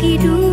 lagi dulu